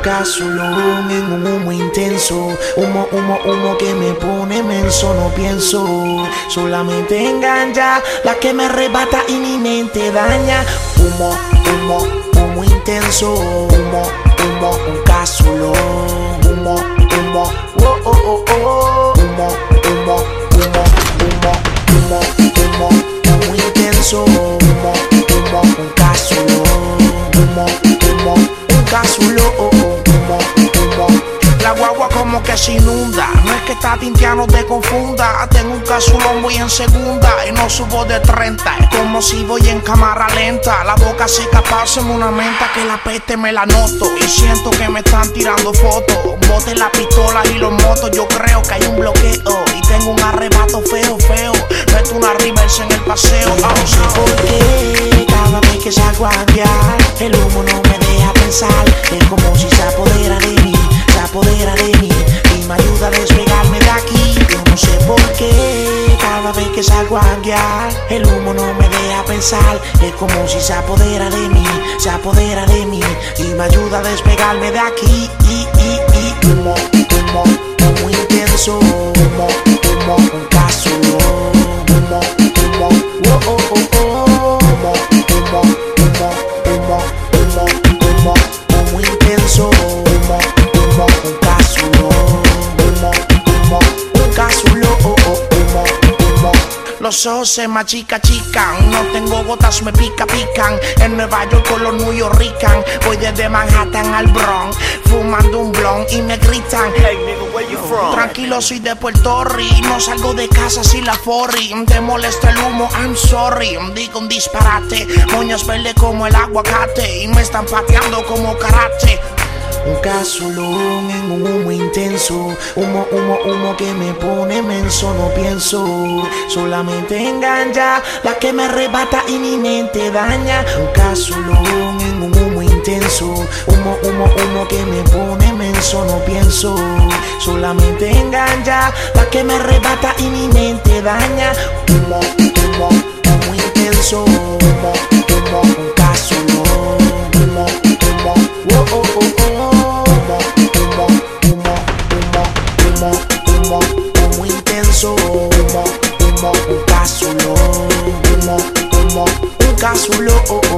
casulón en un humo intenso. Humo, humo, humo que me pone menso, no pienso. Solamente engaña, la que me arrebata y mi mente daña. Humo, humo, humo intenso. Humo, humo, un casulón. Humo, humo, oh, oh, oh, oh. Humo, humo, humo, humo, humo, humo, humo intenso. Humo, humo, un casulón. Humo, humo, un casulón. Que se inunda. No es que esta tintia no te confunda. Tengo un casulón muy en segunda y no subo de 30. Es como si voy en cámara lenta. La boca seca, pásame una menta que la peste me la noto. Y siento que me están tirando fotos. Bote la pistola y los motos. Yo creo que hay un bloqueo. Y tengo un arrebato feo, feo. Meto una reverse en el paseo. No sé por cada vez que salgo a El humo no me deja pensar vez que salgo a guiar El humo no me deja pensar Es como si se apodera de mí Se apodera de mí Y me ayuda a despegarme de aquí y, y, y. Humo, humo, humo intenso Humo, humo, un caso Humo, humo, oh, oh, oh, oh. Humo, humo, humo, humo, humo, humo, humo intenso. Humo, humo, un Los ojos se machica chican, no tengo gotas, me pica pican. En Nueva York con los New Yorkican, voy desde Manhattan al Bronx, fumando un blon y me gritan. Hey nigga, where you from? Tranquilo, soy de Puerto Rico, no salgo de casa sin la forri. Te molesta el humo, I'm sorry. Digo un disparate, moños verde como el aguacate y me están pateando como karate. Un casulón en un humo intenso. Humo, humo, humo que me pone menso. No pienso, solamente engaña. La que me arrebata y mi mente daña. Un casulón en un humo intenso. Humo, humo, humo que me pone menso. No pienso, solamente engaña. La que me arrebata y mi mente daña. Humo, humo, humo intenso. Casulo, oh, oh.